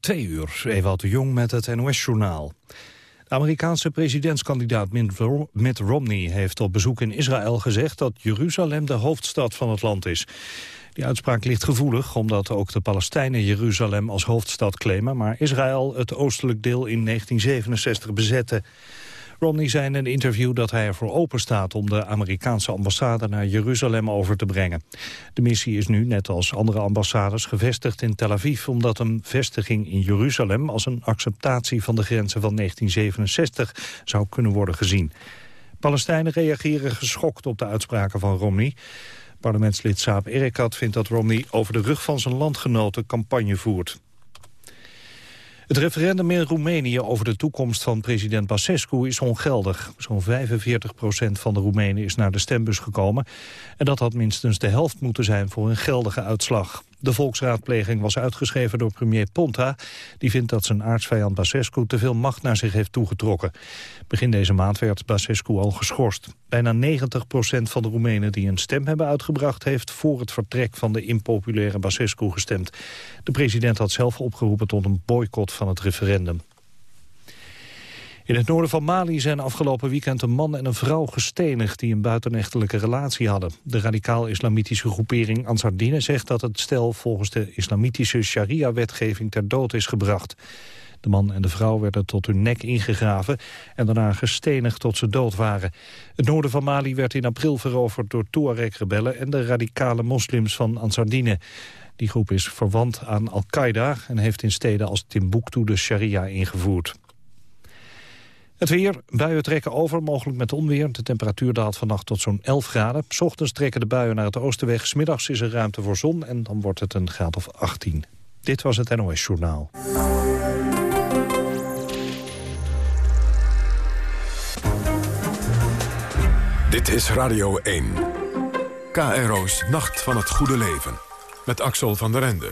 Twee uur, Ewout de Jong met het NOS-journaal. De Amerikaanse presidentskandidaat Mitt Romney heeft op bezoek in Israël gezegd dat Jeruzalem de hoofdstad van het land is. Die uitspraak ligt gevoelig omdat ook de Palestijnen Jeruzalem als hoofdstad claimen, maar Israël het oostelijk deel in 1967 bezette. Romney zei in een interview dat hij ervoor open staat om de Amerikaanse ambassade naar Jeruzalem over te brengen. De missie is nu, net als andere ambassades, gevestigd in Tel Aviv, omdat een vestiging in Jeruzalem als een acceptatie van de grenzen van 1967 zou kunnen worden gezien. Palestijnen reageren geschokt op de uitspraken van Romney. Parlementslid Saab Erekat vindt dat Romney over de rug van zijn landgenoten campagne voert. Het referendum in Roemenië over de toekomst van president Basescu is ongeldig. Zo'n 45 procent van de Roemenen is naar de stembus gekomen. En dat had minstens de helft moeten zijn voor een geldige uitslag. De volksraadpleging was uitgeschreven door premier Ponta. Die vindt dat zijn aardsvijand Basescu te veel macht naar zich heeft toegetrokken. Begin deze maand werd Basescu al geschorst. Bijna 90% van de Roemenen die een stem hebben uitgebracht... heeft voor het vertrek van de impopulaire Basescu gestemd. De president had zelf opgeroepen tot een boycott van het referendum. In het noorden van Mali zijn afgelopen weekend een man en een vrouw gestenigd die een buitenechtelijke relatie hadden. De radicaal-islamitische groepering Ansardine zegt dat het stel volgens de islamitische sharia-wetgeving ter dood is gebracht. De man en de vrouw werden tot hun nek ingegraven en daarna gestenigd tot ze dood waren. Het noorden van Mali werd in april veroverd door Tuareg-rebellen en de radicale moslims van Ansardine. Die groep is verwant aan Al-Qaeda en heeft in steden als Timbuktu de sharia ingevoerd. Het weer, buien trekken over, mogelijk met onweer. De temperatuur daalt vannacht tot zo'n 11 graden. S ochtends trekken de buien naar het oosten weg. Smiddags is er ruimte voor zon en dan wordt het een graad of 18. Dit was het NOS Journaal. Dit is Radio 1. KRO's Nacht van het Goede Leven. Met Axel van der Ende.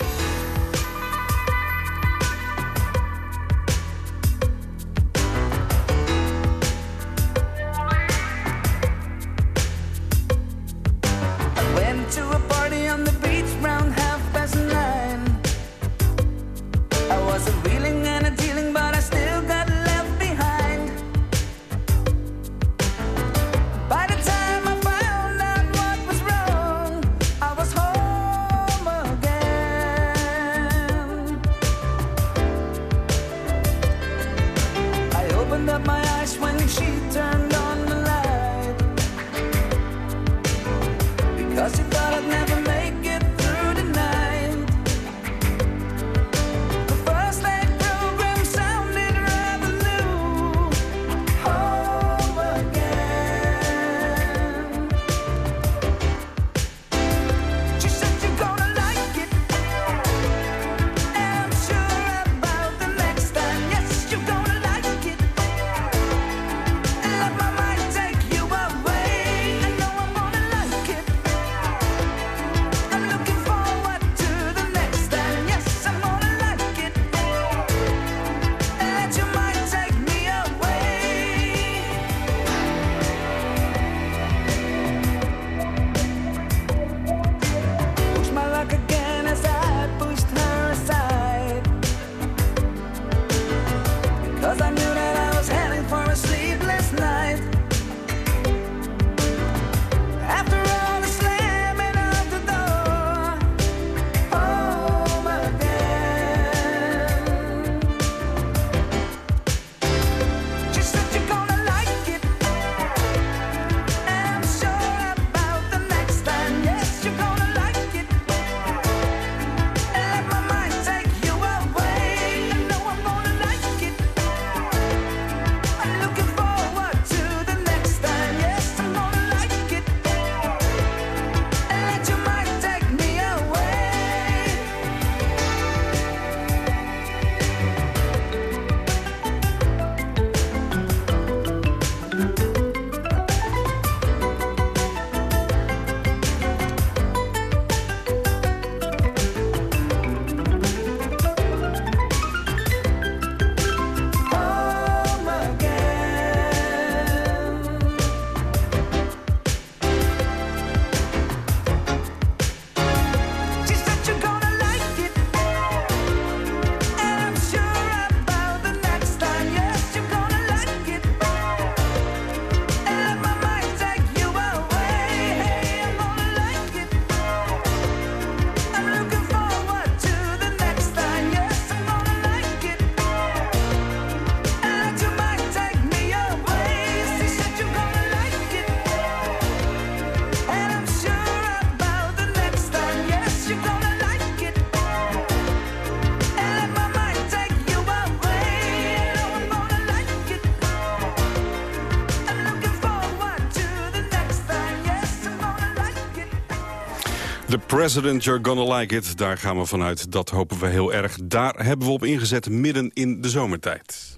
The President, You're Gonna Like It. Daar gaan we vanuit. Dat hopen we heel erg. Daar hebben we op ingezet midden in de zomertijd.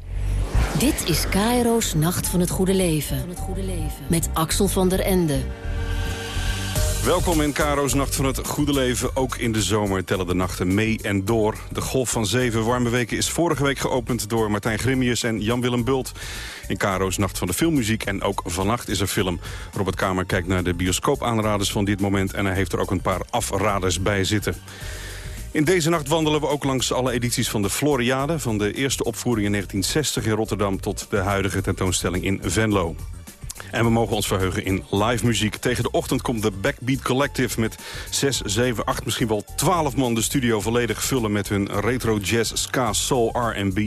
Dit is Cairo's Nacht van het Goede Leven. Met Axel van der Ende. Welkom in Caro's Nacht van het Goede Leven. Ook in de zomer tellen de nachten mee en door. De golf van zeven warme weken is vorige week geopend... door Martijn Grimius en Jan-Willem Bult. In Caro's Nacht van de Filmmuziek. En ook vannacht is er film. Robert Kamer kijkt naar de bioscoopaanraders van dit moment... en hij heeft er ook een paar afraders bij zitten. In deze nacht wandelen we ook langs alle edities van de Floriade... van de eerste opvoering in 1960 in Rotterdam... tot de huidige tentoonstelling in Venlo. En we mogen ons verheugen in live muziek. Tegen de ochtend komt de Backbeat Collective met 6, 7, 8, misschien wel 12 man de studio volledig vullen... met hun retro jazz, ska, soul, R&B.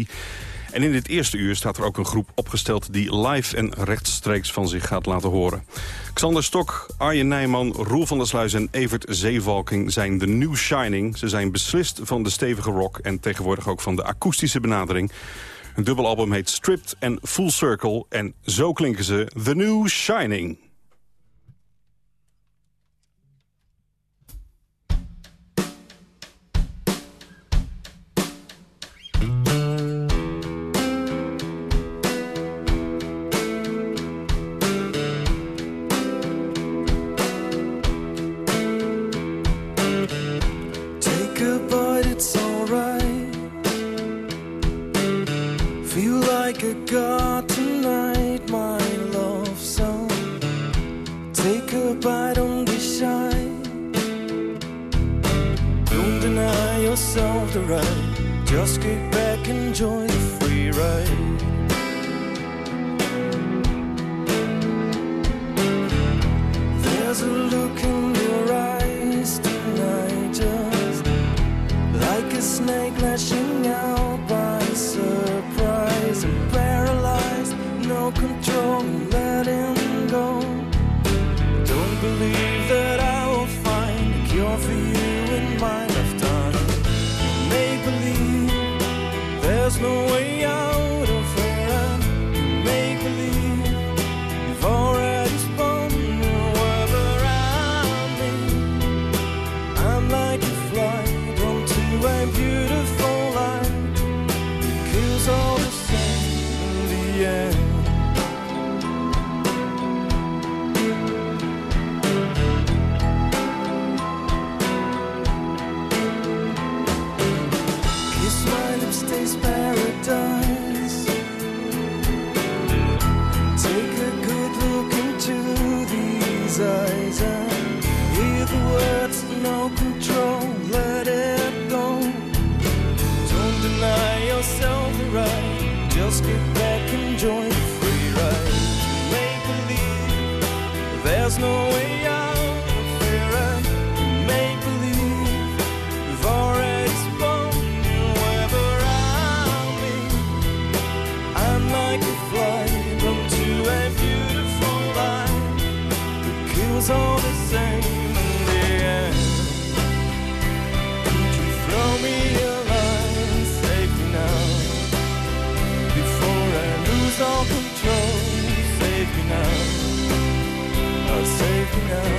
En in dit eerste uur staat er ook een groep opgesteld... die live en rechtstreeks van zich gaat laten horen. Xander Stok, Arjen Nijman, Roel van der Sluis en Evert Zeevalking zijn de New Shining. Ze zijn beslist van de stevige rock en tegenwoordig ook van de akoestische benadering. Een dubbelalbum heet Stripped en Full Circle. En zo klinken ze The New Shining. Take a god tonight, my love song. Take a bite, don't be shy. Don't deny yourself the right. Just get back, enjoy the free ride. There's a look in you know.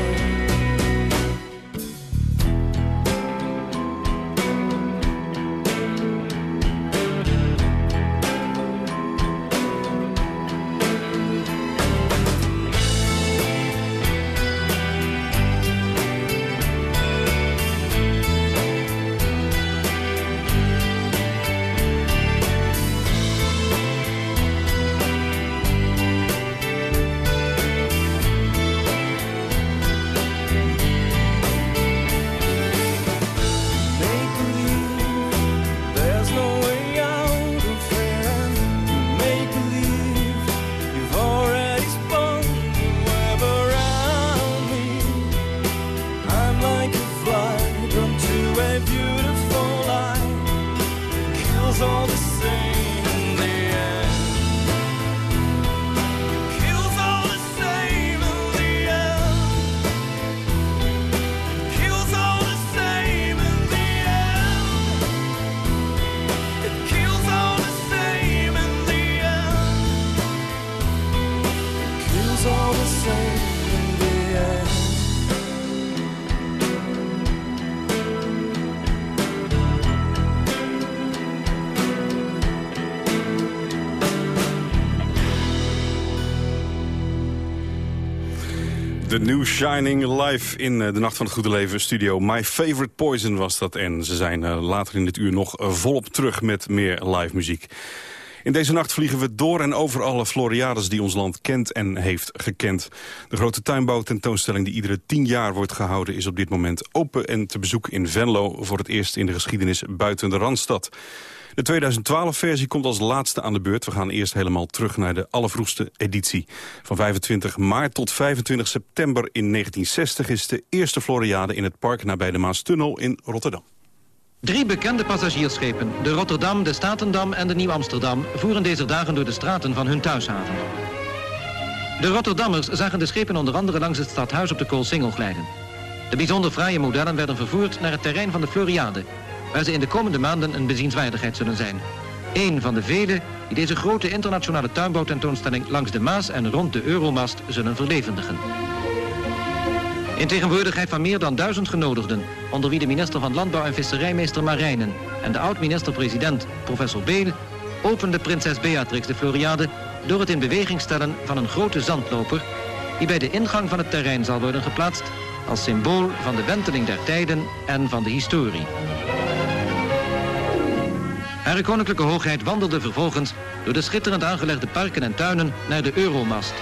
New Shining live in eh, de Nacht van het Goede Leven studio. My Favorite Poison was dat. En ze zijn eh, later in dit uur nog eh, volop terug met meer live muziek. In deze nacht vliegen we door en over alle Floriades die ons land kent en heeft gekend. De grote tuinbouwtentoonstelling die iedere tien jaar wordt gehouden... is op dit moment open en te bezoeken in Venlo... voor het eerst in de geschiedenis buiten de Randstad. De 2012-versie komt als laatste aan de beurt. We gaan eerst helemaal terug naar de allervroegste editie. Van 25 maart tot 25 september in 1960 is de eerste Floriade in het park nabij de Maastunnel in Rotterdam. Drie bekende passagiersschepen, de Rotterdam, de Statendam en de Nieuw-Amsterdam... voeren deze dagen door de straten van hun thuishaven. De Rotterdammers zagen de schepen onder andere langs het stadhuis op de Koolsingel glijden. De bijzonder fraaie modellen werden vervoerd naar het terrein van de Floriade waar ze in de komende maanden een bezienswaardigheid zullen zijn. Eén van de vele die deze grote internationale tuinbouwtentoonstelling langs de Maas en rond de Euromast zullen verlevendigen. In tegenwoordigheid van meer dan duizend genodigden, onder wie de minister van Landbouw en Visserijmeester Marijnen en de oud-minister-president professor Beel, opende prinses Beatrix de Floriade door het in beweging stellen van een grote zandloper die bij de ingang van het terrein zal worden geplaatst als symbool van de wenteling der tijden en van de historie. Hare koninklijke hoogheid wandelde vervolgens door de schitterend aangelegde parken en tuinen naar de Euromast.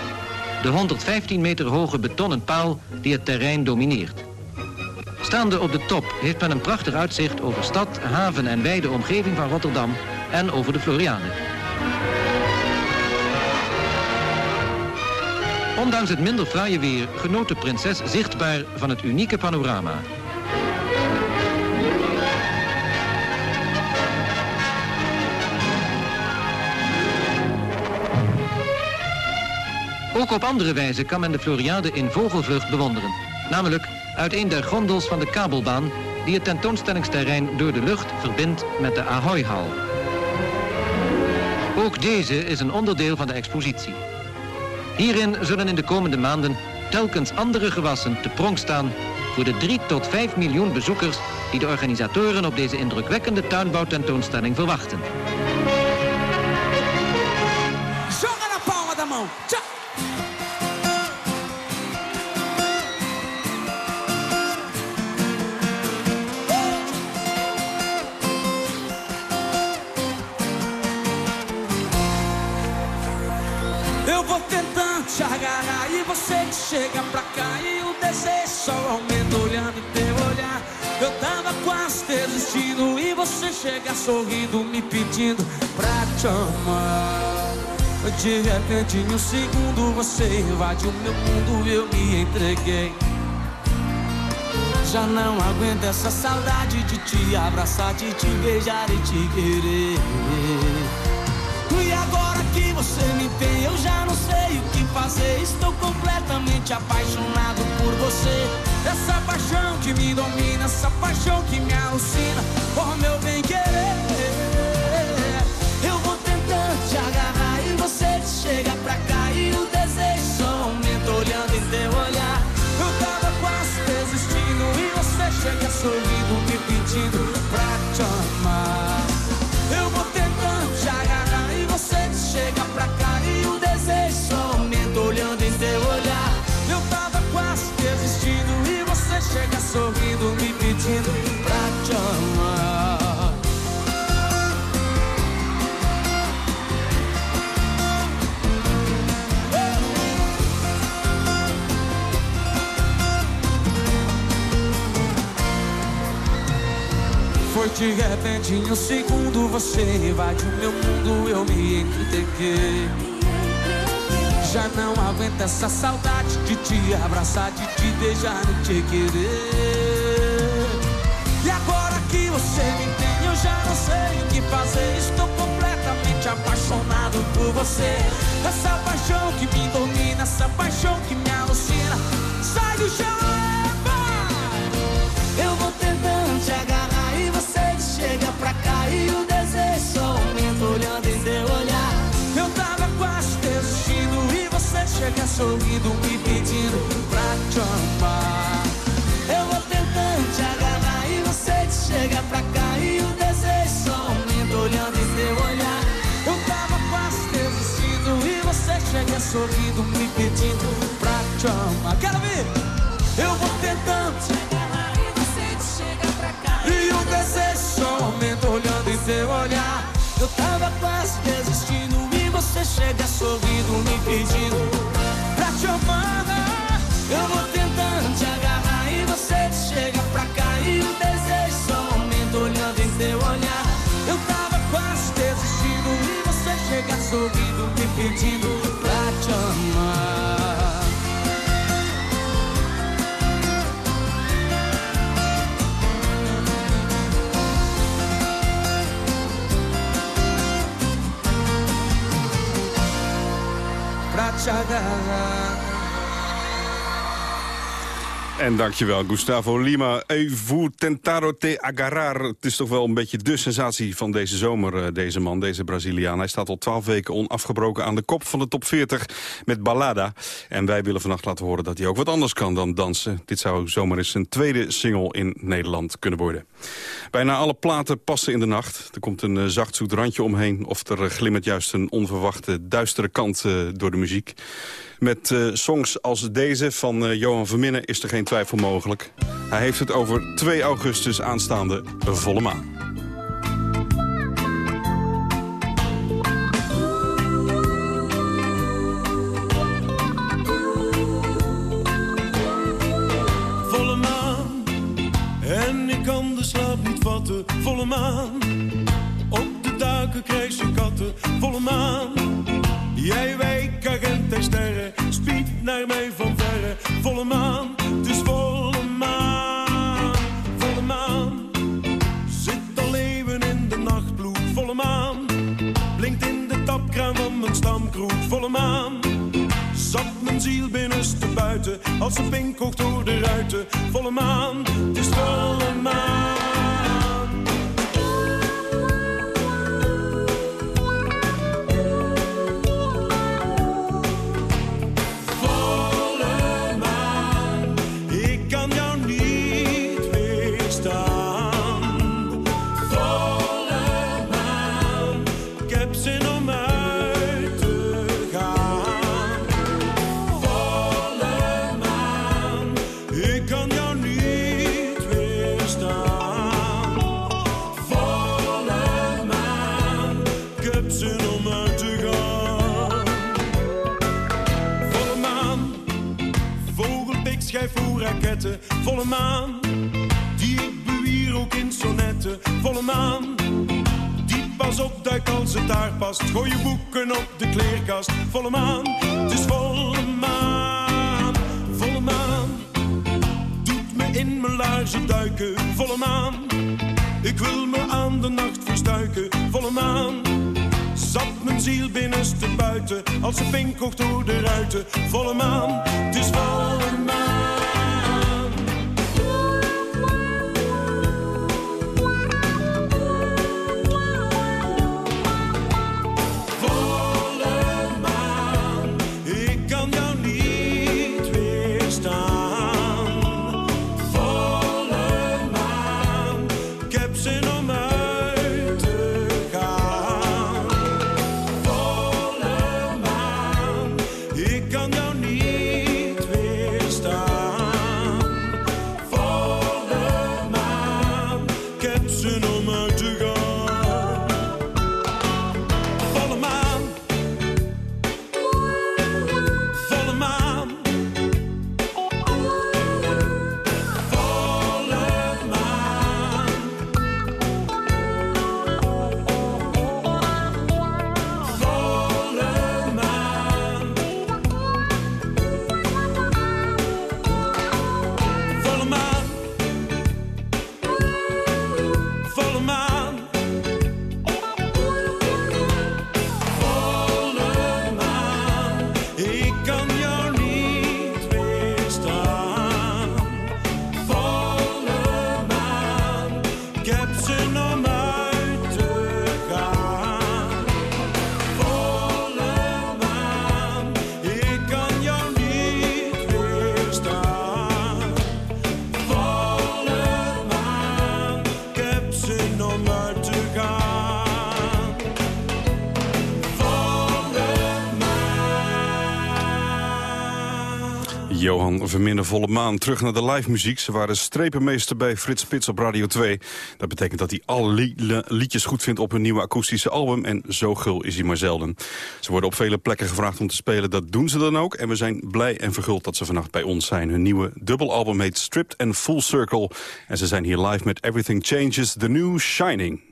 De 115 meter hoge betonnen paal die het terrein domineert. Staande op de top heeft men een prachtig uitzicht over stad, haven en wijde omgeving van Rotterdam en over de Floriade. Ondanks het minder fraaie weer genoot de prinses zichtbaar van het unieke panorama. Ook op andere wijze kan men de Floriade in vogelvlucht bewonderen. Namelijk uit een der gondels van de kabelbaan die het tentoonstellingsterrein door de lucht verbindt met de Ahoy-hal. Ook deze is een onderdeel van de expositie. Hierin zullen in de komende maanden telkens andere gewassen te pronk staan voor de 3 tot 5 miljoen bezoekers die de organisatoren op deze indrukwekkende tuinbouwtentoonstelling verwachten. Sorrindo me pedindo pra te amar. De repente em um segundo você invade o meu mundo eu me entreguei. Já não aguento essa saudade de te abraçar, de te beijar e te querer. E agora que você me tem, eu já não sei o que fazer. Estou completamente apaixonado por você. Essa paixão que me domina, essa paixão que me alucina. Oh, meu bem querer. Eu vou tentando te agarrar e você chega pra cá. E o desejo só aumenta olhando em teu olhar. Eu tava quase desistindo e você chega sorrindo, me pedindo de repente em um segundo você invade o meu mundo, eu me entreguei. Já não aguento essa saudade de te abraçar, de te beijar e te querer. E agora que você me tem, eu já não sei o que fazer. Estou completamente apaixonado por você. Essa paixão que me domina, essa paixão que me alucina. Sai do chão, e o desejo só aumenta olhando em teu olhar. Eu tava quase desistindo e você chega sorrindo me pedindo pra te amar. Eu vou tentando te agarrar e você chega pra cá e o desejo só aumenta olhando em teu olhar. Eu tava quase desistindo e você chega sorrindo me pedindo pra te amar. Quero ver! Eu vou tentando te agarrar teu olhar. Eu tava quase desistindo e você chega sorrindo, me pedindo pra te amar. Eu vou tentando te agarrar e você chega pra cá. E o desejo só aumenta olhando em teu olhar. Eu tava quase desistindo e você chega sorrindo, me pedindo sagrada. En dankjewel, Gustavo Lima. Evo tentaro te agarrar. Het is toch wel een beetje de sensatie van deze zomer, eh, deze man, deze Braziliaan. Hij staat al twaalf weken onafgebroken aan de kop van de top 40 met Ballada. En wij willen vannacht laten horen dat hij ook wat anders kan dan dansen. Dit zou zomaar eens een tweede single in Nederland kunnen worden. Bijna alle platen passen in de nacht. Er komt een uh, zacht zoet randje omheen... of er uh, glimmert juist een onverwachte duistere kant door de muziek. Met songs als deze van Johan Verminnen is er geen Hij heeft het over 2 augustus aanstaande volle maan. Volle maan, en ik kan de slaap niet vatten. Volle maan, op de daken krijg je katten. Volle maan, jij wijkagent en sterren spied naar mij van verre. Volle maan, buiten, als een pinkhocht door de ruiten. Volle maan, het is volle maan. Volle maan, die ik bewier ook in sonetten. Volle maan, die pas op duikt als het daar past. Gooi je boeken op de kleerkast. Volle maan, het is volle maan. Volle maan, doet me in mijn laarzen duiken. Volle maan, ik wil me aan de nacht verstuiken. Volle maan. Zat mijn ziel binnenste buiten, als een pinkhocht door de ruiten. Volle maan, het is volle maan. Johan Verminder Volle Maan. Terug naar de live muziek. Ze waren strepenmeester bij Frits Spits op Radio 2. Dat betekent dat hij alle liedjes goed vindt op hun nieuwe akoestische album. En zo gul is hij maar zelden. Ze worden op vele plekken gevraagd om te spelen. Dat doen ze dan ook. En we zijn blij en verguld dat ze vannacht bij ons zijn. Hun nieuwe dubbelalbum heet Stripped and Full Circle. En ze zijn hier live met Everything Changes, The New Shining.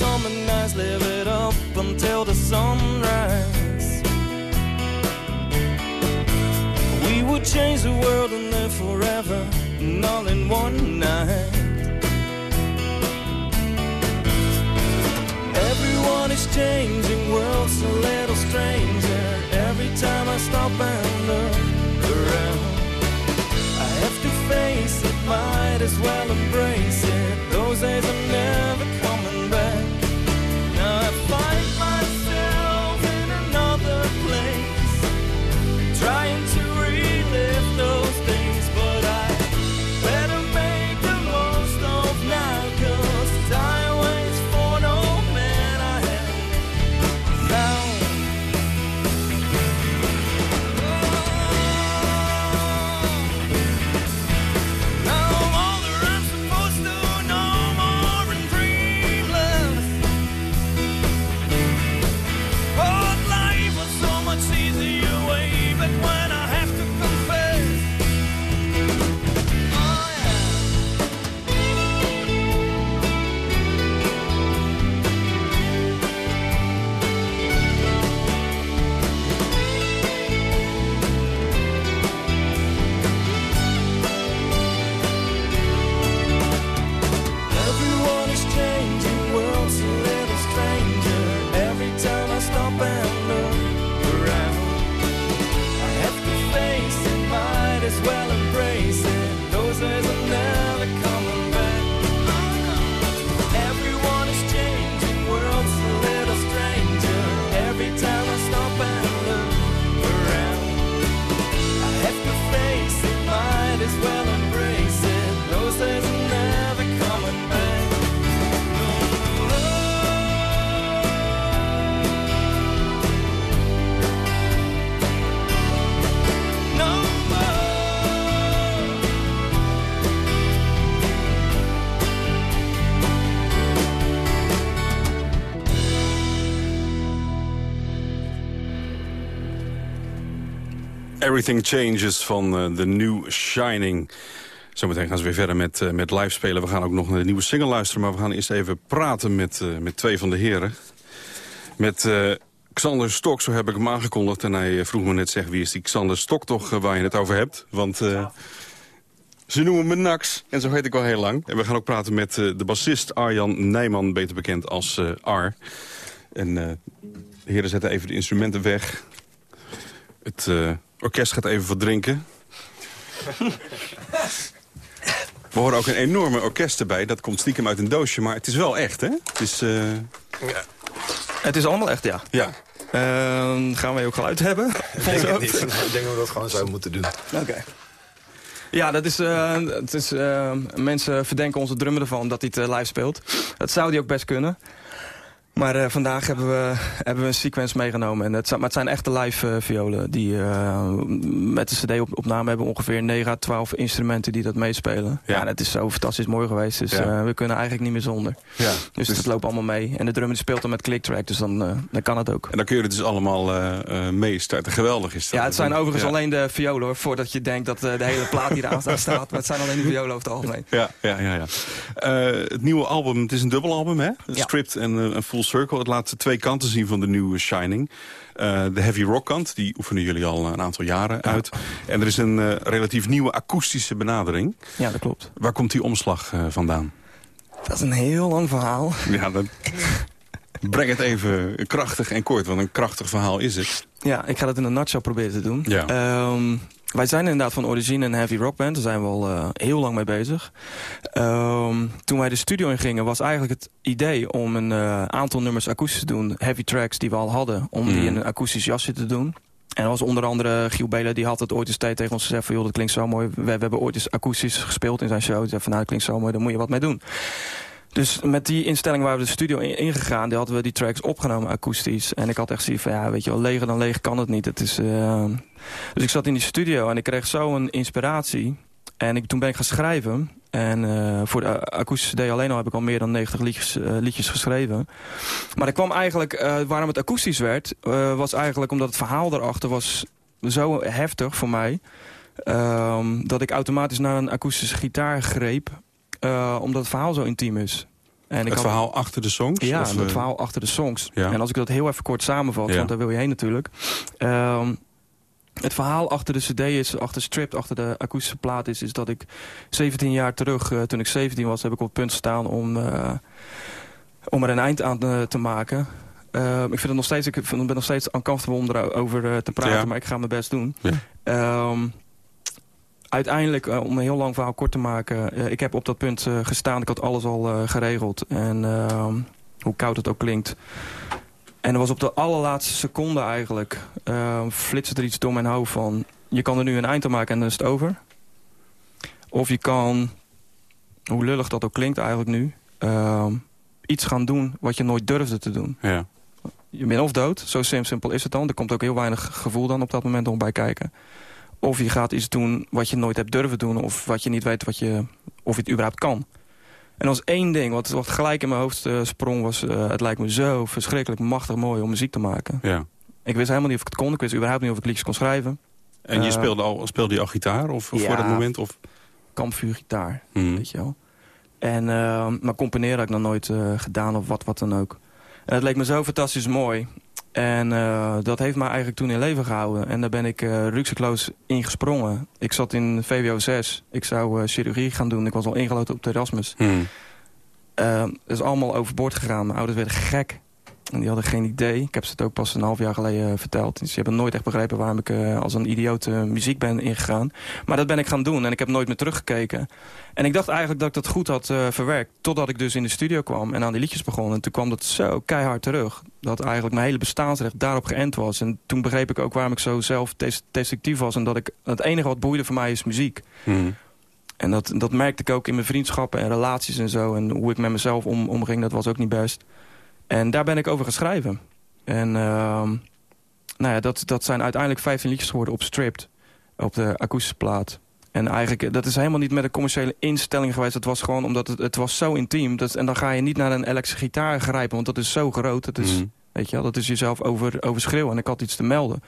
summer nights, up until the sunrise. We would change the world and live forever, and all in one night. changing world's a little stranger. Every time I stop and Everything Changes van uh, The New Shining. Zometeen gaan ze weer verder met, uh, met live spelen. We gaan ook nog naar de nieuwe single luisteren. Maar we gaan eerst even praten met, uh, met twee van de heren. Met Xander Stok, zo heb ik hem aangekondigd. En hij vroeg me net, zeg, wie is die Xander Stok toch waar je het over hebt? Want... Ze noemen me Nax, en zo heet ik al heel lang. En we gaan ook praten met de bassist Arjan Nijman, beter bekend als Ar. En de heren zetten even de instrumenten weg. Het orkest gaat even wat drinken. We horen ook een enorme orkest erbij. Dat komt stiekem uit een doosje, maar het is wel echt, hè? Het is, uh... ja. Het is allemaal echt, ja. Ja. Uh, gaan wij ook geluid hebben? Ik denk het niet. Ik denk dat we dat gewoon zo moeten doen. Oké. Ja, dat is, uh, het is uh, mensen verdenken onze drummer ervan dat hij het live speelt. Dat zou hij ook best kunnen. Maar eh, vandaag hebben we, hebben we een sequence meegenomen. En het, zijn- maar het zijn echte live eh, violen. Die uh, met de cd-opname hebben ongeveer 9 à 12 instrumenten die dat meespelen. Ja, ja het is zo fantastisch mooi geweest. Dus ja. we kunnen eigenlijk niet meer zonder. Ja, dus, dus het loopt allemaal mee. En de drummer speelt dan met clicktrack, dus dan, dan kan het ook. En dan kun je het dus allemaal meestarten. Geweldig is dat. Ja, het zijn overigens alleen de violen hoor. Voordat je denkt dat de hele plaat hier aan staat. Maar het zijn alleen de violen over het algemeen. Ja, ja, ja. ja. het nieuwe album, het is een dubbelalbum hè? Script en een full Circle. Het laat twee kanten zien van de nieuwe Shining. Uh, de heavy rock kant, die oefenen jullie al een aantal jaren uit. En er is een uh, relatief nieuwe akoestische benadering. Ja, dat klopt. Waar komt die omslag uh, vandaan? Dat is een heel lang verhaal. Ja, dan breng het even krachtig en kort, want een krachtig verhaal is het. Ja, ik ga dat in een nutshell proberen te doen. Ja. Um, wij zijn inderdaad van origine een heavy rock band. Daar zijn we al uh, heel lang mee bezig. Um, toen wij de studio in gingen was eigenlijk het idee om een uh, aantal nummers akoestisch te doen. Heavy tracks die we al hadden. Om mm. die in een akoestisch jasje te doen. En dat was onder andere Giel Belen, die had het ooit eens tijd tegen ons gezegd van... joh, dat klinkt zo mooi. We, we hebben ooit eens akoestisch gespeeld in zijn show. Zei van, nou, dat klinkt zo mooi, daar moet je wat mee doen. Dus met die instelling waren we de studio ingegaan. Die hadden we die tracks opgenomen akoestisch. En ik had echt zoiets van, ja, weet je wel, leger dan leeg kan het niet. Het is, uh... Dus ik zat in die studio en ik kreeg zo een inspiratie. En ik, toen ben ik gaan schrijven. En uh, voor de akoestische D alleen al heb ik al meer dan 90 liedjes, uh, liedjes geschreven. Maar ik kwam eigenlijk, waarom het akoestisch werd... was eigenlijk omdat het verhaal daarachter was zo heftig voor mij... Um, dat ik automatisch naar een akoestische gitaar greep... Uh, omdat het verhaal zo intiem is. En ik het had... verhaal achter de songs? Ja, of, het verhaal achter de songs. Ja. En als ik dat heel even kort samenvat, ja. want daar wil je heen natuurlijk. Um, het verhaal achter de cd is, achter Stripped, achter de akoestische plaat is... is dat ik 17 jaar terug, uh, toen ik 17 was, heb ik op het punt staan om, uh, om er een eind aan te, te maken... Uh, ik vind het nog steeds, ik ben nog steeds uncomfortable om erover te praten, ja. maar ik ga mijn best doen. Ja. Um, uiteindelijk, uh, om een heel lang verhaal kort te maken... Uh, ik heb op dat punt uh, gestaan. Ik had alles al geregeld. En ehm, hoe koud het ook klinkt. En er was op de allerlaatste seconde eigenlijk... ehm, flitste er iets door mijn hoofd van... je kan er nu een eind aan maken en dan is het over. Of je kan, hoe lullig dat ook klinkt eigenlijk nu... ehm, iets gaan doen wat je nooit durfde te doen. Ja. Je bent of dood, zo simpel is het dan. Er komt ook heel weinig gevoel dan op dat moment om bij kijken. Of je gaat iets doen wat je nooit hebt durven doen. Of wat je niet weet wat je, of je het überhaupt kan. En was één ding wat, wat gelijk in mijn hoofd uh, sprong. Was, uh, het lijkt me zo verschrikkelijk machtig mooi om muziek te maken. Ja. Ik wist helemaal niet of ik het kon. Ik wist überhaupt niet of ik liedjes kon schrijven. En je uh, speelde, al, speelde je al gitaar of, of ja, voor dat moment? Of? Kampvuurgitaar, Mhm. weet je wel. En, maar componeren had ik nog nooit gedaan of wat, wat dan ook. En het leek me zo fantastisch mooi. En uh, dat heeft mij eigenlijk toen in leven gehouden. En daar ben ik uh, ruksikloos ingesprongen. Ik zat in VWO 6. Ik zou uh, chirurgie gaan doen. Ik was al ingeloten op Erasmus. Hmm. dat is allemaal overboord gegaan. Mijn ouders werden gek. En die hadden geen idee. Ik heb ze het ook pas een half jaar geleden verteld. Dus ze hebben nooit echt begrepen waarom ik als een idioot muziek ben ingegaan. Maar dat ben ik gaan doen. En ik heb nooit meer teruggekeken. En ik dacht eigenlijk dat ik dat goed had verwerkt. Totdat ik dus in de studio kwam en aan die liedjes begon. En toen kwam dat zo keihard terug dat eigenlijk mijn hele bestaansrecht daarop geënt was. En toen begreep ik ook waarom ik zo zelf destructief was. En dat ik het enige wat boeide voor mij is muziek. Hmm. En dat, dat merkte ik ook in mijn vriendschappen en relaties en zo. En hoe ik met mezelf om, omging, dat was ook niet best. En daar ben ik over gaan schrijven. En uh, nou ja, dat, dat zijn uiteindelijk 15 liedjes geworden op Stripped. Op de akoestische plaat. En eigenlijk, dat is helemaal niet met een commerciële instelling geweest. Het was gewoon omdat het, het was zo intiem. Dat, en dan ga je niet naar een elektrische gitaar grijpen. Want dat is zo groot. Dat is, Mm. weet je wel, dat is jezelf over, overschreeuwen. En ik had iets te melden.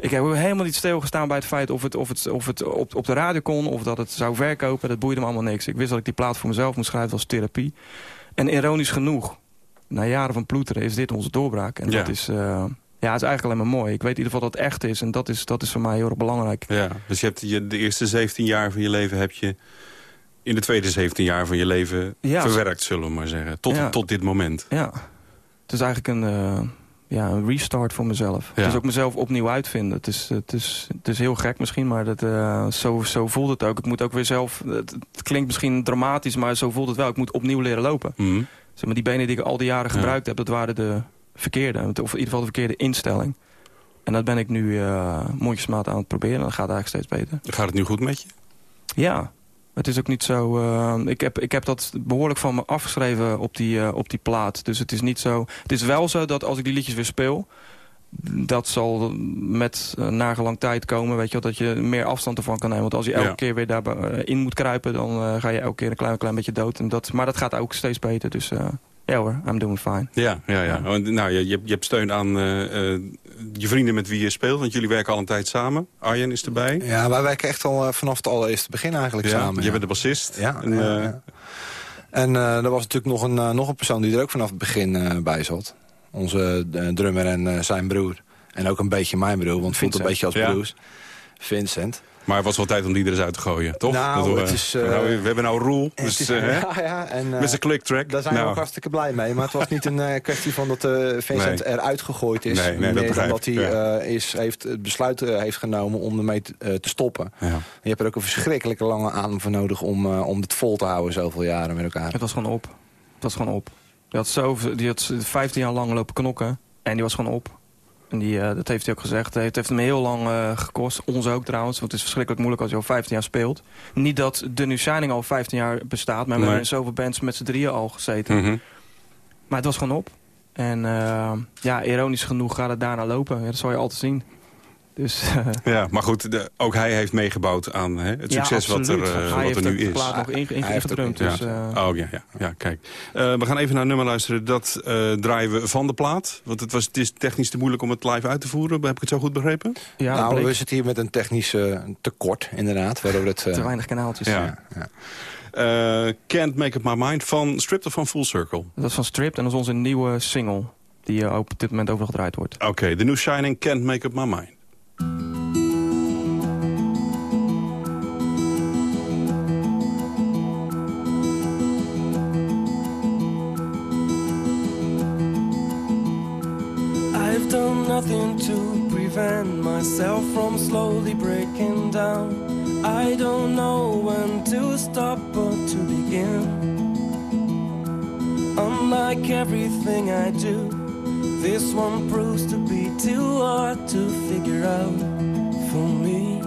Ik heb helemaal niet stilgestaan bij het feit of het, of het, of het op, op de radio kon. Of dat het zou verkopen. Dat boeide me allemaal niks. Ik wist dat ik die plaat voor mezelf moest schrijven als therapie. En ironisch genoeg, na jaren van ploeteren, is dit onze doorbraak. En Ja. dat is... uh, ja, het is eigenlijk alleen maar mooi. Ik weet in ieder geval dat het echt is. En dat is, dat is voor mij heel erg belangrijk. Ja, dus je hebt je, de eerste 17 jaar van je leven heb je in de tweede 17 jaar van je leven Ja. verwerkt, zullen we maar zeggen. Tot, Ja. tot dit moment. Ja. Het is eigenlijk een, uh, ja, een restart voor mezelf. Ja. Het is ook mezelf opnieuw uitvinden. Het is, het is, het is heel gek misschien, maar dat, uh, zo, zo voelt het ook. Ik moet ook weer zelf... Het, het klinkt misschien dramatisch, maar zo voelt het wel. Ik moet opnieuw leren lopen. Mhm. Zeg maar, die benen die ik al die jaren Ja. gebruikt heb, dat waren de verkeerde. Of in ieder geval de verkeerde instelling. En dat ben ik nu uh, mondjesmaat aan het proberen. En dat gaat eigenlijk steeds beter. Gaat het nu goed met je? Ja, Het is ook niet zo... eh, ik, heb, ik heb dat behoorlijk van me afgeschreven op die, eh, op die plaat. Dus het is niet zo... Het is wel zo dat als ik die liedjes weer speel... dat zal met uh, nagelang tijd komen, weet je wel, dat je meer afstand ervan kan nemen. Want als je elke Ja. keer weer daarin moet kruipen... dan eh, ga je elke keer een klein, klein beetje dood. En dat, maar dat gaat ook steeds beter. Dus eh, ja hoor, I'm doing fine. Ja, ja, ja. Want, Nou, je, je, hebt- je hebt steun aan eh, eh, je vrienden met wie je speelt. Want jullie werken al een tijd samen. Arjen is erbij. Ja, wij werken echt al eh, vanaf het allereerste begin eigenlijk Ja, samen. je ja. bent de bassist. Ja, En, ja, eh, ja. En eh, er was natuurlijk nog een, eh, nog een persoon die er ook vanaf het begin eh, bij zat. Onze eh, drummer en eh, zijn broer. En ook een beetje mijn broer, want het voelt een Vincent. beetje als Ja. broers. Vincent. Maar het was wel tijd om die er eens uit te gooien, toch? Nou, Dat we- het is, eh, nou, we hebben nou Roel, dus, is- ja, ja, en, met zijn click track. Daar zijn we Nou, ook hartstikke blij mee. Maar het was niet een kwestie van dat Vincent Nee. eruit gegooid is. Nee, nee, dat meer dat hij ja. eh, is, heeft, het besluit heeft genomen om ermee te, te stoppen. ja. Je hebt er ook een verschrikkelijke lange adem voor nodig om, om het vol te houden zoveel jaren met elkaar. Het was gewoon op. Het was gewoon op. Die had, zo, die had 15 jaar lang lopen knokken. En die was gewoon op. En die, eh, dat heeft hij ook gezegd. Het heeft hem heel lang eh, gekost. Ons ook trouwens. Want het is verschrikkelijk moeilijk als je al 15 jaar speelt. Niet dat de Nu Shining al 15 jaar bestaat. Maar we hebben in zoveel bands met z'n drieën al gezeten. Mhm. Maar het was gewoon op. En eh, ja, ironisch genoeg gaat het daarna lopen. Ja, dat zal je altijd zien. Dus eh, ja, maar goed, de- ook hij heeft meegebouwd aan hè, het ja, succes wat er, eh, Hij wat heeft er nu de is. plaat nog inge- inge- Hij heeft ook ingedrumd. Ja. Dus, eh, Oh ja, ja, ja kijk. Eh, we gaan even naar een nummer luisteren. Dat eh, draaien we van de plaat. Want het, was, het is technisch te moeilijk om het live uit te voeren. Heb ik het zo goed begrepen? ja, nou, bleek we zitten hier met een technisch tekort, inderdaad. Waardoor het, eh, te weinig kanaaltjes. Ja. ja. Eh, Can't Make Up My Mind van Stripped of van Full Circle. Dat is van Stripped en dat is onze nieuwe single. Die op dit moment overal gedraaid wordt. Oké, The New Shining, Can't Make Up My Mind. I've done nothing to prevent myself from slowly breaking down. I don't know when to stop or to begin. Unlike everything I do, this one proves to be too hard to figure out for me.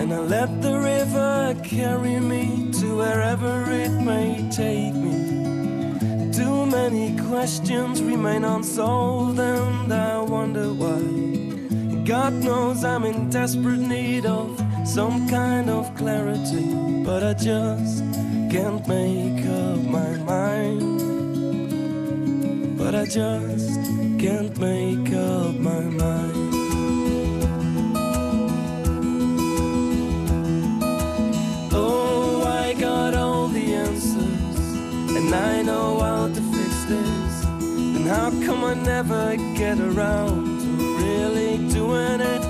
And I let the river carry me to wherever it may take me. Too many questions remain unsolved, and I wonder why. God knows I'm in desperate need of some kind of clarity, but I just can't make up my mind. But I just can't make up my mind. Oh, I got all the answers, and I know how to fix this. Then how come I never get around to really doing it?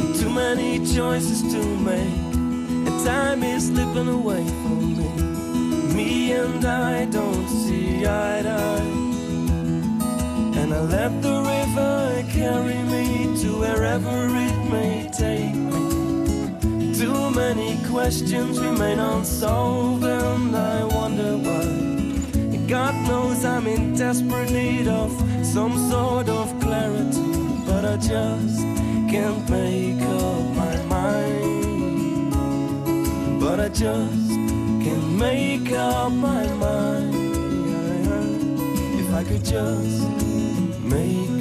And too many choices to make, and time is slipping away from me. Me and I don't see let the river carry me to wherever it may take me. Too many questions remain unsolved, and I wonder why. God knows I'm in desperate need of some sort of clarity, but I just can't make up my mind. But I just can't make up my mind. If I could just make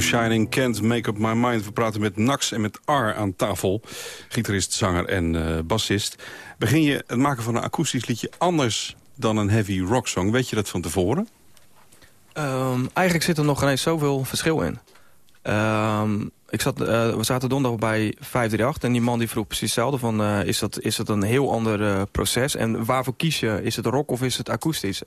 Shining Can't Make Up My Mind. We praten met Nax en met R aan tafel. Gitarist, zanger en eh, bassist. Begin je het maken van een akoestisch liedje anders dan een heavy rock song? Weet je dat van tevoren? Ehm, eigenlijk zit er nog ineens zoveel verschil in. Ehm, ik zat, eh, we zaten donderdag bij 538 en die man die vroeg precies hetzelfde. Van, eh, is, dat, is dat een heel ander proces? En waarvoor kies je? Is het rock of is het akoestisch?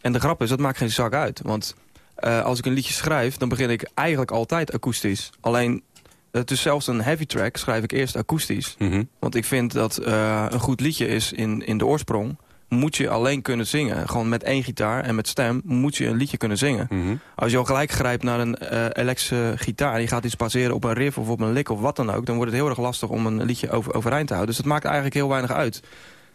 En de grap is, dat maakt geen zak uit. Want eh, als ik een liedje schrijf, dan begin ik eigenlijk altijd akoestisch. Alleen, het is zelfs een heavy track, schrijf ik eerst akoestisch. Mhm. Want ik vind dat eh, een goed liedje is in, in de oorsprong... moet je alleen kunnen zingen. Gewoon met één gitaar en met stem moet je een liedje kunnen zingen. Mhm. Als je al gelijk grijpt naar een eh, elektrische gitaar... en je gaat iets baseren op een riff of op een lick of wat dan ook... dan wordt het heel erg lastig om een liedje over, overeind te houden. Dus het maakt eigenlijk heel weinig uit.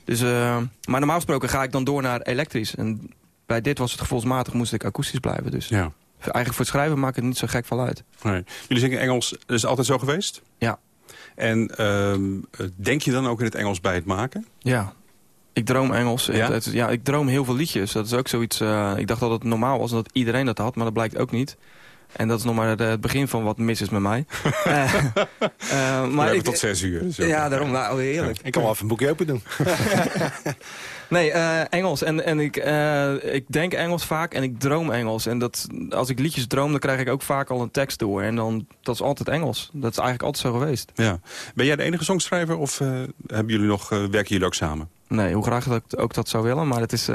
Dus, maar normaal gesproken ga ik dan door naar elektrisch. En bij dit was het gevoelsmatig, moest ik akoestisch blijven. Dus Ja. eigenlijk voor het schrijven maakt het niet zo gek van uit. Nee. Jullie zingen Engels, dat is altijd zo geweest? Ja. En ehm, eh, denk je dan ook in het Engels bij het maken? Ja, ik droom Engels. Ja? Het- het- ja, ik droom heel veel liedjes. Dat is ook zoiets... eh, ik dacht dat het normaal was en dat iedereen dat had, maar dat blijkt ook niet. En dat is nog maar het, het begin van wat mis is met mij. Eh, eh, Maar ik, tot zes uur. dus ja, daarom. Nou, heerlijk. Ik kan wel even een boekje open doen. Nee, eh, Engels. En, en ik, eh, ik denk Engels vaak en ik droom Engels. En dat, als ik liedjes droom, dan krijg ik ook vaak al een tekst door. En dan, dat is altijd Engels. Dat is eigenlijk altijd zo geweest. Ja. Ben jij de enige songschrijver of eh, hebben jullie nog, werken jullie ook samen? Nee, hoe graag dat ik ook dat zou willen. Maar het is,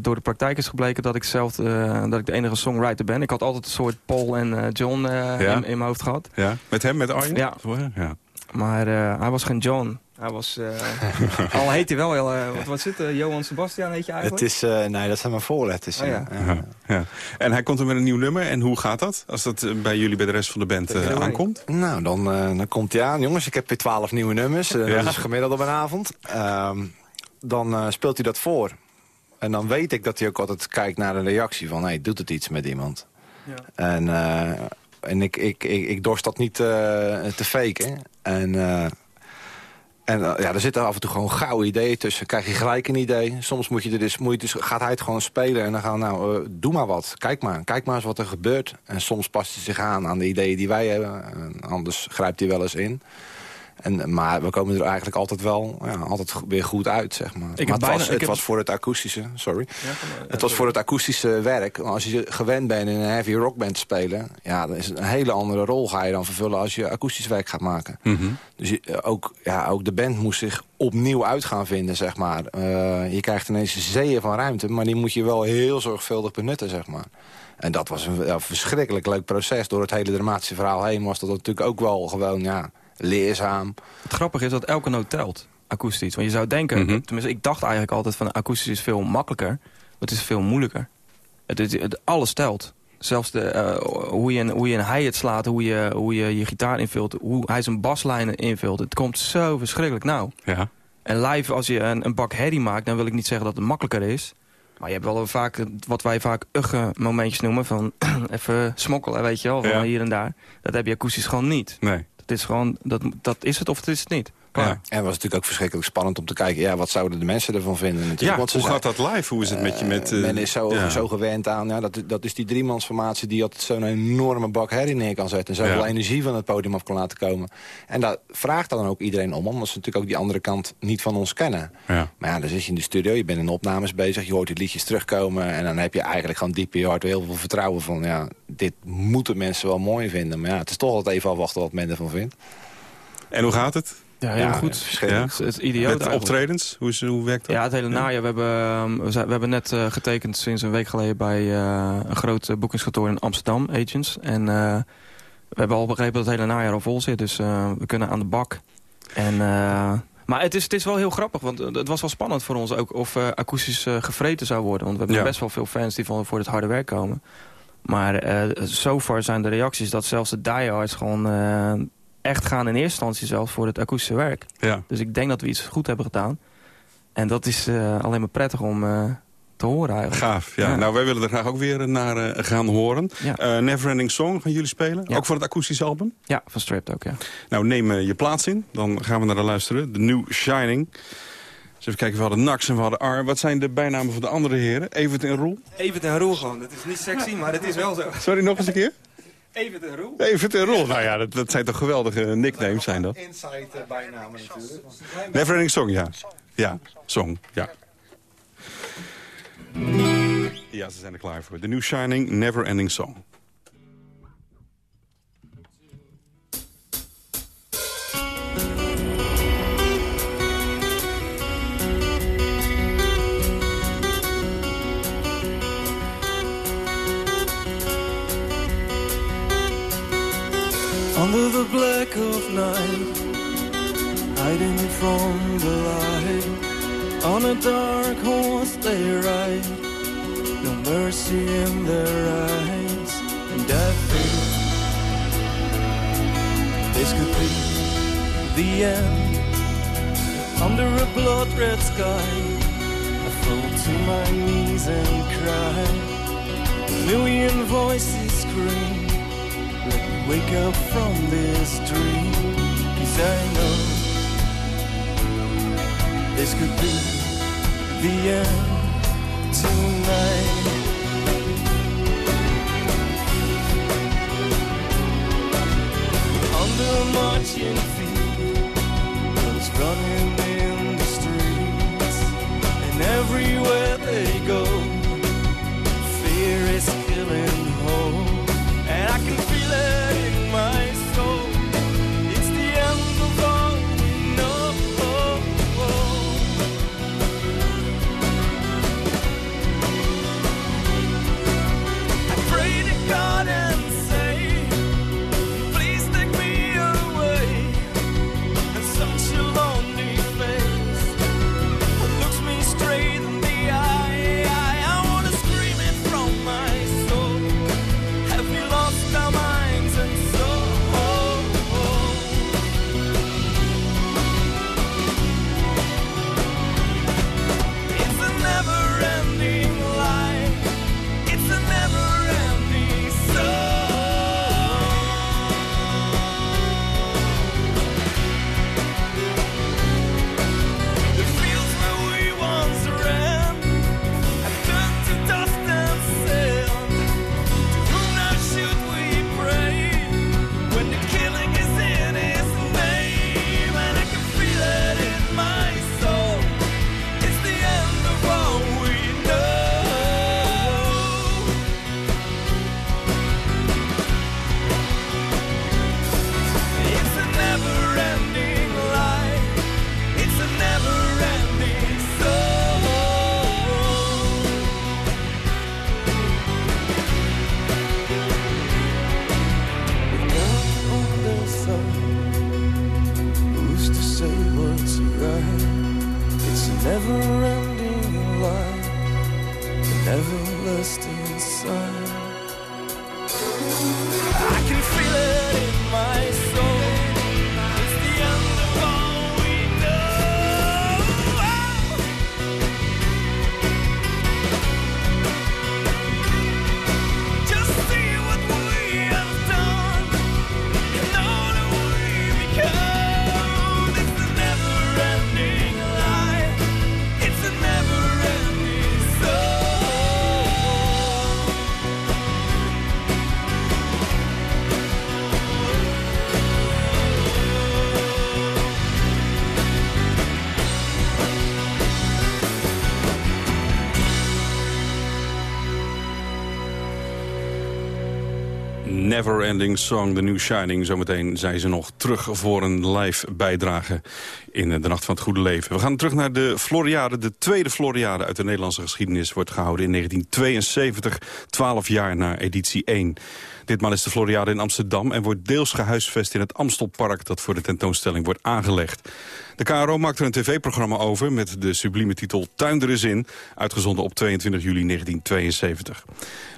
door de praktijk is gebleken dat ik zelf dat ik de enige songwriter ben. Ik had altijd een soort Paul en John Ja? in, in mijn hoofd gehad. Ja. Met hem, met Arjen? Ja. ja. Maar hij was geen John. Hij was... eh, al heet hij wel heel... eh, wat, wat zit er? Johan Sebastian heet je Het eigenlijk? is, eh, nee, dat zijn mijn voorletters. Oh, ja. ja. En hij komt er met een nieuw nummer. En hoe gaat dat? Als dat bij jullie bij de rest van de band eh, aankomt? Nou, dan, eh, dan komt hij aan. Jongens, ik heb weer twaalf nieuwe nummers. Ja. Dat is gemiddeld op een avond. Ehm, dan eh, speelt hij dat voor. En dan weet ik dat hij ook altijd kijkt naar een reactie van... hey, doet het iets met iemand? Ja. En, eh, en ik, ik, ik, ik dorst dat niet eh, te faken. En, eh, en eh, ja, er zitten af en toe gewoon gouden ideeën tussen. Krijg je gelijk een idee. Soms moet je er dus, moet je dus, gaat hij het gewoon spelen. En dan gaan nou, eh, doe maar wat. Kijk maar. Kijk maar eens wat er gebeurt. En soms past hij zich aan aan de ideeën die wij hebben. En anders grijpt hij wel eens in. En, maar we komen er eigenlijk altijd wel ja, altijd weer goed uit, zeg maar. heb maar het, bijna- was, ik het heb- was voor het akoestische, sorry. Ja, kom maar. Het was voor het akoestische werk. Als je gewend bent in een heavy rock band te spelen... ja, dan is het een hele andere rol ga je dan vervullen als je akoestisch werk gaat maken. Mhm. Dus je, eh, ook, ja, ook de band moest zich opnieuw uit gaan vinden, zeg maar. Eh, je krijgt ineens zeeën van ruimte, maar die moet je wel heel zorgvuldig benutten, zeg maar. En dat was een ja, verschrikkelijk leuk proces. Door het hele dramatische verhaal heen was dat natuurlijk ook wel gewoon, ja, leerzaam. Het grappige is dat elke noot telt, akoestisch. Want je zou denken, Mhm. tenminste ik dacht eigenlijk altijd van akoestisch is veel makkelijker. Maar het is veel moeilijker. Het, het, alles telt. Zelfs de, eh, hoe, je een, hoe je een hi-hat slaat, hoe je, hoe je je gitaar invult, hoe hij zijn baslijnen invult. Het komt zo verschrikkelijk nauw. Ja. En live, als je een, een bak herrie maakt, dan wil ik niet zeggen dat het makkelijker is. Maar je hebt wel vaak wat wij vaak ugge momentjes noemen. Van even smokkelen, weet je wel, van Ja. hier en daar. Dat heb je akoestisch gewoon niet. Nee. Is gewoon, dat, dat is het of het is het niet. Klaar. Ja. En het was natuurlijk ook verschrikkelijk spannend om te kijken... ja, wat zouden de mensen ervan vinden natuurlijk. Ja, Want ze hoe zei- gaat dat live? Hoe is het met je met... Eh, eh, men is zo, ja. zo gewend aan, ja, dat, dat is die driemansformatie... die altijd zo'n enorme bak herrie neer kan zetten... en zoveel Ja. energie van het podium af kan laten komen. En daar vraagt dan ook iedereen om... omdat ze natuurlijk ook die andere kant niet van ons kennen. Ja. Maar ja, dan zit je in de studio, je bent in opnames bezig... je hoort die liedjes terugkomen... en dan heb je eigenlijk gewoon diep in je hart heel veel vertrouwen van... ja, dit moeten mensen wel mooi vinden. Maar ja, het is toch altijd even afwachten wat men ervan vindt. En hoe gaat het? Ja, heel Ja, goed. verschrikkelijk. Het is idioot met optredens? Hoe, is, hoe werkt dat? Ja, het hele najaar. We hebben, ehm, we, zijn- we hebben net eh, getekend sinds een week geleden bij eh, een groot eh, boekingskantoor in Amsterdam, Agents. En eh, we hebben al begrepen dat het hele najaar al vol zit, dus eh, we kunnen aan de bak. En, eh, maar het is, het is wel heel grappig, want het was wel spannend voor ons ook of eh, akoestisch eh, gevreten zou worden. Want we hebben Ja. best wel veel fans die van, voor het harde werk komen. Maar eh so far zijn de reacties dat zelfs de diehards gewoon eh, echt gaan in eerste instantie zelfs voor het akoestische werk. Ja. Dus ik denk dat we iets goed hebben gedaan. En dat is alleen maar prettig om te horen eigenlijk. Gaaf, ja. Nou, wij willen er graag ook weer naar gaan horen. Ja. Neverending Song gaan jullie spelen, ook voor het akoestisch album? Ja, van Stripped ook, ja. Nou, neem je plaats in, dan gaan we naar de luisteren. The New Shining. Dus even kijken, we hadden Nax en we hadden Ar. Wat zijn de bijnamen van de andere heren? Evert en Roel? Evert en Roel gewoon. Dat is niet sexy, maar het is wel zo. Sorry, nog eens een keer? Evert en Roel. Evert en Roel. Nou ja, dat, dat zijn toch geweldige nicknames, zijn dat? Inside uh, bijnamen natuurlijk. Neverending Song, ja. Ja, Song, ja. Ja, ze zijn er klaar voor. The New Shining, Neverending Song. Under the black of night Hiding from the light. On a dark horse they ride No mercy in their eyes. And I think This could be the end. Under a blood-red sky I fall to my knees and cry. A million voices scream wake up from this dream. Cause I know This could be the end tonight. Under marching feet Those running in the streets And everywhere they go Never Ending Song, The New Shining. Zometeen zijn ze nog terug voor een live bijdrage in de Nacht van het Goede Leven. We gaan terug naar de Floriade. De tweede Floriade uit de Nederlandse geschiedenis wordt gehouden in 1972, 12 jaar na editie 1. Ditmaal is de Floriade in Amsterdam en wordt deels gehuisvest in het Amstelpark dat voor de tentoonstelling wordt aangelegd. De KRO maakt er een tv-programma over met de sublieme titel Tuin er is in, uitgezonden op 22 juli 1972.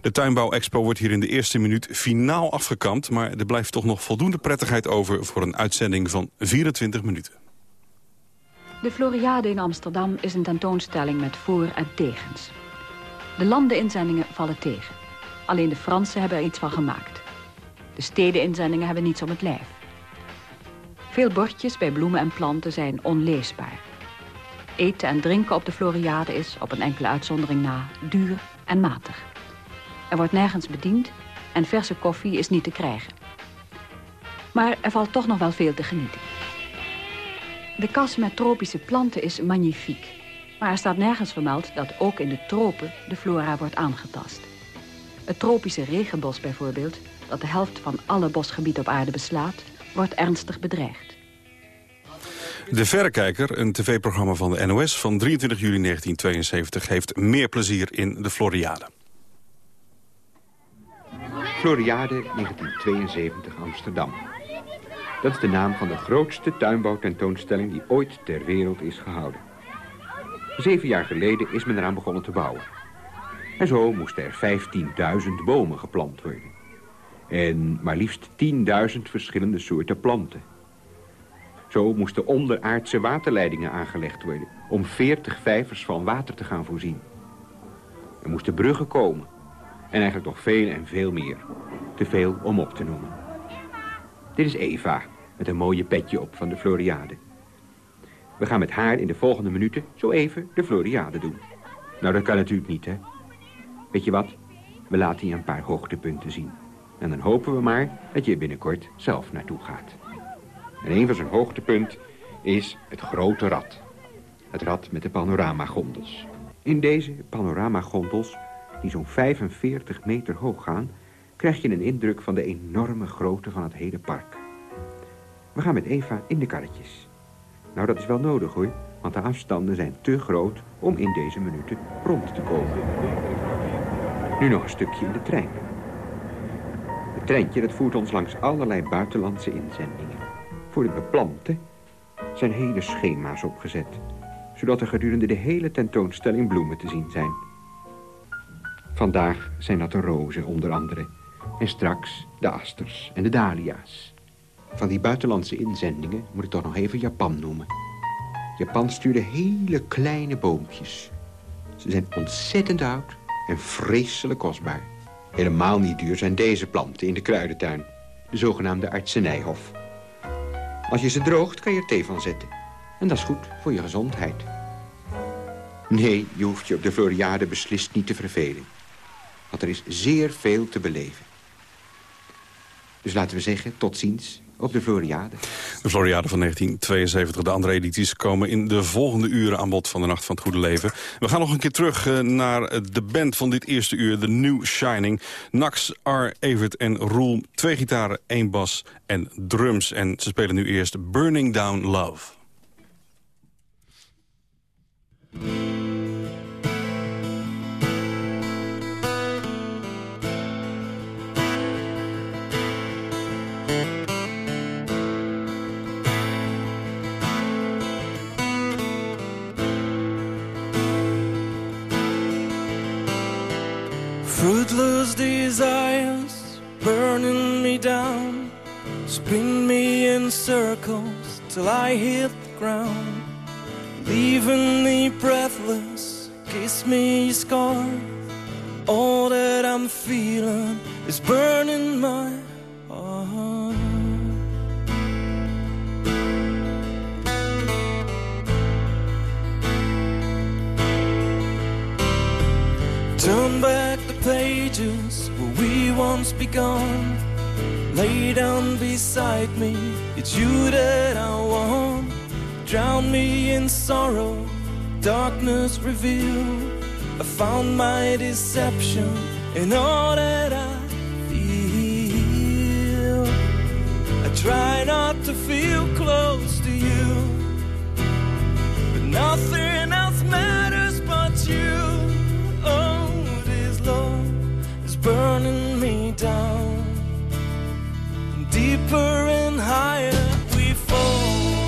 De tuinbouwexpo wordt hier in de eerste minuut finaal afgekampt, maar er blijft toch nog voldoende prettigheid over voor een uitzending van 24 minuten. De Floriade in Amsterdam is een tentoonstelling met voor- en tegens. De landeninzendingen vallen tegen. Alleen de Fransen hebben er iets van gemaakt. De stedeninzendingen hebben niets om het lijf. Veel bordjes bij bloemen en planten zijn onleesbaar. Eten en drinken op de Floriade is, op een enkele uitzondering na, duur en matig. Er wordt nergens bediend en verse koffie is niet te krijgen. Maar er valt toch nog wel veel te genieten. De kas met tropische planten is magnifiek. Maar er staat nergens vermeld dat ook in de tropen de flora wordt aangetast. Het tropische regenbos bijvoorbeeld, dat de helft van alle bosgebieden op aarde beslaat, wordt ernstig bedreigd. De Verrekijker, een tv-programma van de NOS van 23 juli 1972... heeft meer plezier in de Floriade. Floriade 1972 Amsterdam. Dat is de naam van de grootste tuinbouwtentoonstelling die ooit ter wereld is gehouden. Zeven jaar geleden is men eraan begonnen te bouwen. En zo moesten er 15.000 bomen geplant worden. En maar liefst 10.000 verschillende soorten planten. Zo moesten onderaardse waterleidingen aangelegd worden... om 40 vijvers van water te gaan voorzien. Er moesten bruggen komen. En eigenlijk nog veel en veel meer. Te veel om op te noemen. Dit is Eva, met een mooie petje op van de Floriade. We gaan met haar in de volgende minuten zo even de Floriade doen. Nou, dat kan natuurlijk niet, hè? Weet je wat? We laten je een paar hoogtepunten zien. En dan hopen we maar dat je binnenkort zelf naartoe gaat. En een van zijn hoogtepunt is het grote rad. Het rad met de panoramagondels. In deze panoramagondels, die zo'n 45 meter hoog gaan... krijg je een indruk van de enorme grootte van het hele park. We gaan met Eva in de karretjes. Nou, dat is wel nodig hoor, want de afstanden zijn te groot om in deze minuten rond te komen. Nu nog een stukje in de trein. Het treintje dat voert ons langs allerlei buitenlandse inzendingen. Voor het beplanten zijn hele schema's opgezet, zodat er gedurende de hele tentoonstelling bloemen te zien zijn. Vandaag zijn dat de rozen onder andere, en straks de asters en de dahlia's. Van die buitenlandse inzendingen moet ik toch nog even Japan noemen. Japan stuurde hele kleine boompjes. Ze zijn ontzettend oud en vreselijk kostbaar. Helemaal niet duur zijn deze planten in de kruidentuin. De zogenaamde artsenijhof. Als je ze droogt, kan je er thee van zetten. En dat is goed voor je gezondheid. Nee, je hoeft je op de Floriade beslist niet te vervelen. Want er is zeer veel te beleven. Dus laten we zeggen, tot ziens op de Floriade. De Floriade van 1972. De andere edities komen in de volgende uren aan bod van de Nacht van het Goede Leven. We gaan nog een keer terug eh, naar de band van dit eerste uur, The New Shining. Nax, R, Evert en Roel. Twee gitaren, één bas en drums. En ze spelen nu eerst Burning Down Love. Fruitless desires burning me down, spin me in circles till I hit the ground, leaving me breathless. Kiss me, scar. All that I'm feeling is burning begun. Lay down beside me, it's you that I want. Drown me in sorrow, darkness reveal. I found my deception in all that I feel. I try not to feel close to you, but nothing else matters but you. Oh, this love is burning And higher we fall.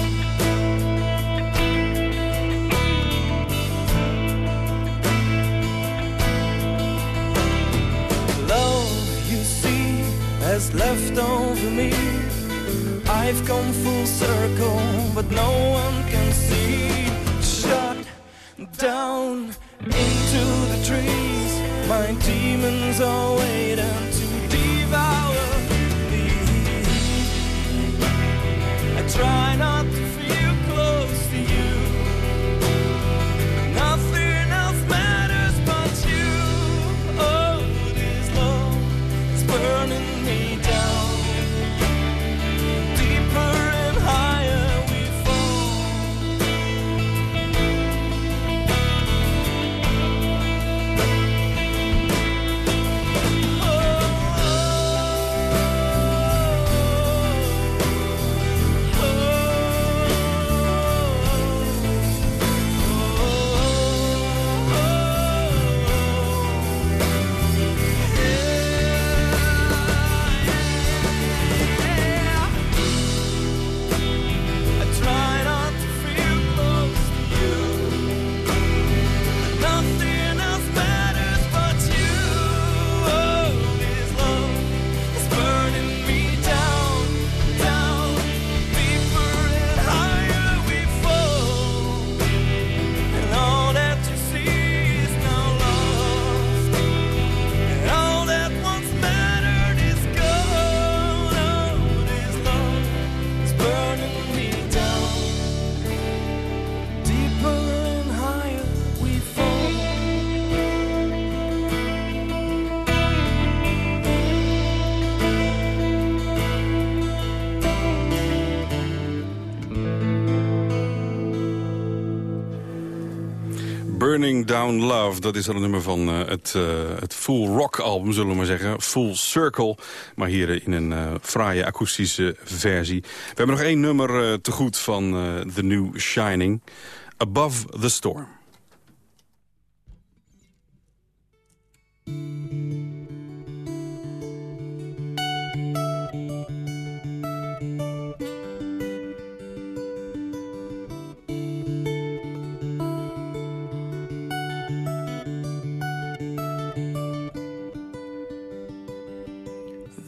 Love, you see, has left over me. I've come full circle, but no one can see Shut down into the trees. Down Love, dat is dan een nummer van eh, het, eh, het Full Rock album, zullen we maar zeggen. Full Circle, maar hier eh, in een eh, fraaie akoestische versie. We hebben nog één nummer te goed van The New Shining. Above the Storm.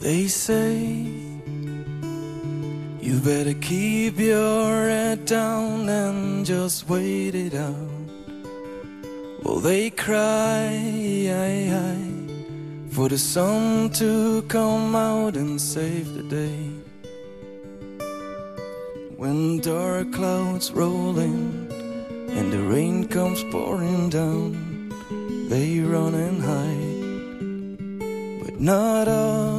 They say you better keep your head down and just wait it out. Well, they cry for the sun to come out and save the day. When dark clouds roll in and the rain comes pouring down, they run and hide, but not us.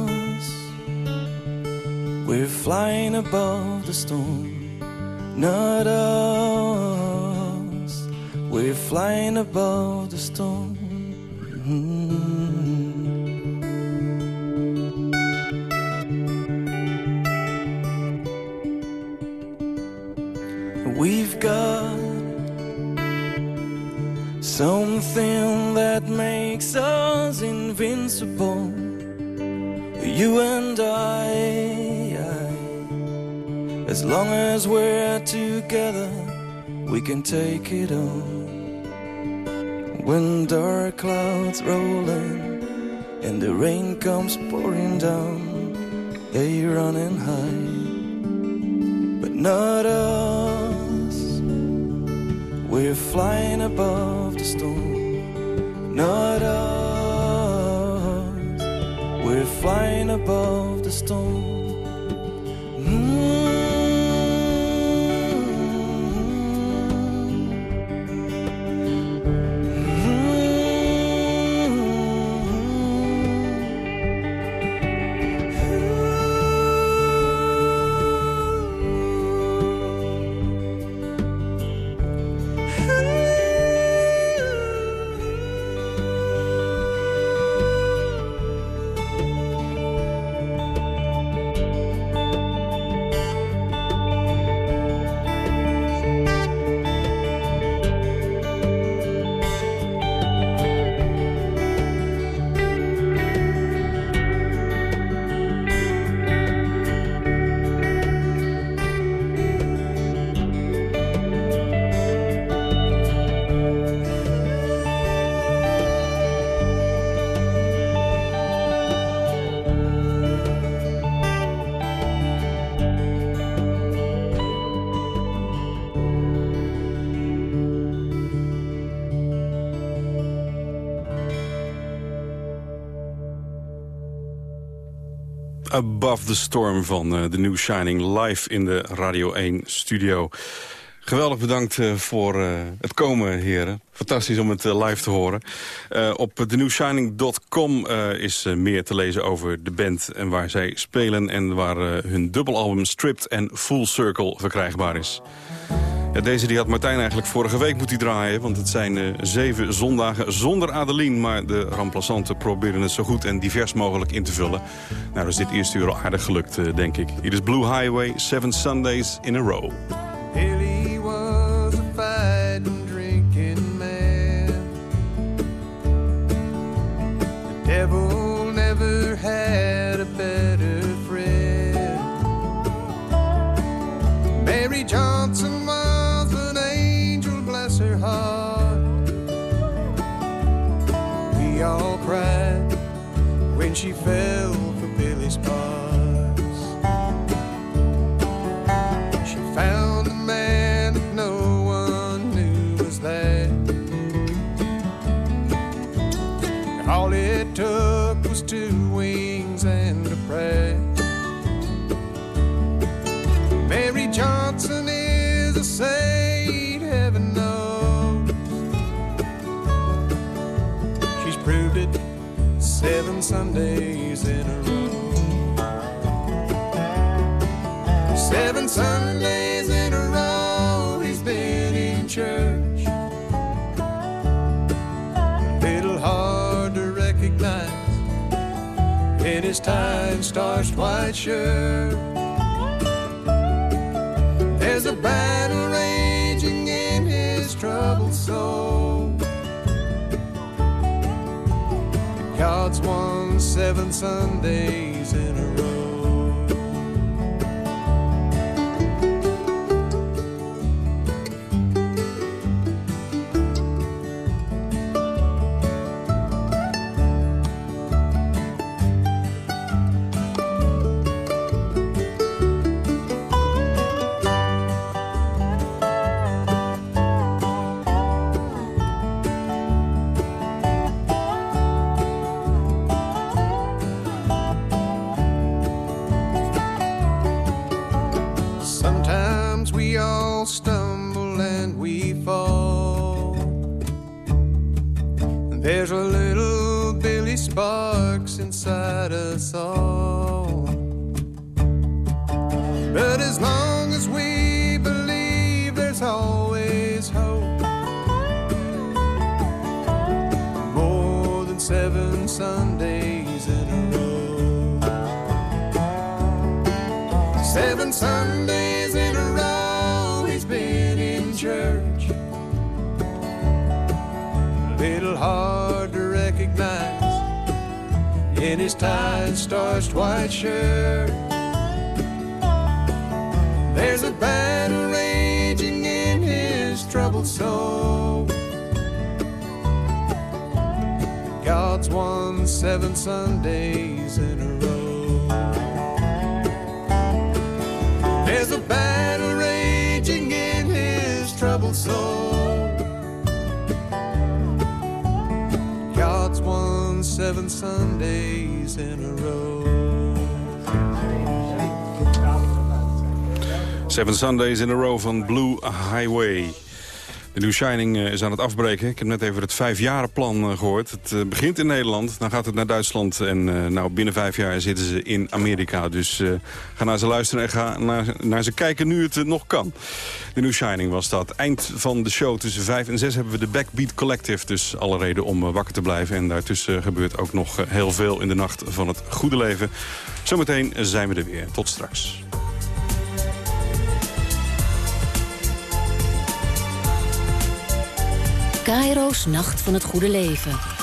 Flying above the storm, not us. We're flying above the storm. Can take it on. When dark clouds roll in and the rain comes pouring down, Above the Storm van uh, The New Shining live in de Radio 1 studio. Geweldig bedankt uh, voor uh, het komen, heren. Fantastisch om het live te horen. op thenewshining.com is meer te lezen over de band en waar zij spelen... en waar hun dubbelalbum Stripped en Full Circle verkrijgbaar is. Ja, deze die had Martijn eigenlijk vorige week moeten draaien... want het zijn uh, zeven zondagen zonder Adeline... maar de ramplassanten proberen het zo goed en divers mogelijk in te vullen. Nou, dus dit eerste uur al aardig gelukt, uh, denk ik. Hier is Blue Highway, Seven Sundays in a Row. She fell Sundays in a row. Seven Sundays in a row, he's been in church. A little hard to recognize in his tie starched white shirt. There's a battle raging in his troubled soul. God's won seven Sundays in a row. There's a little Billy Sparks inside us all. But as long as we believe, there's always hope. More than seven Sundays in a row. Seven Sundays in his tied, starched white shirt. There's a battle raging in his troubled soul. God's won seven Sundays in a row. There's a battle raging in his troubled soul. Seven Sundays in a row. Seven Sundays in a Row van Blue Highway. De New Shining eh, is aan het afbreken. Ik heb net even het vijfjarenplan eh, gehoord. Het eh, begint in Nederland, dan gaat het naar Duitsland... en nou, binnen vijf jaar zitten ze in Amerika. Dus ga naar ze luisteren en ga naar, naar ze kijken nu het nog kan. De New Shining was dat. Eind van de show tussen vijf en zes hebben we de Backbeat Collective. Dus alle reden om wakker te blijven. En daartussen gebeurt ook nog heel veel in de nacht van het goede leven. Zometeen zijn we er weer. Tot straks. Cairo's Nacht van het Goede Leven.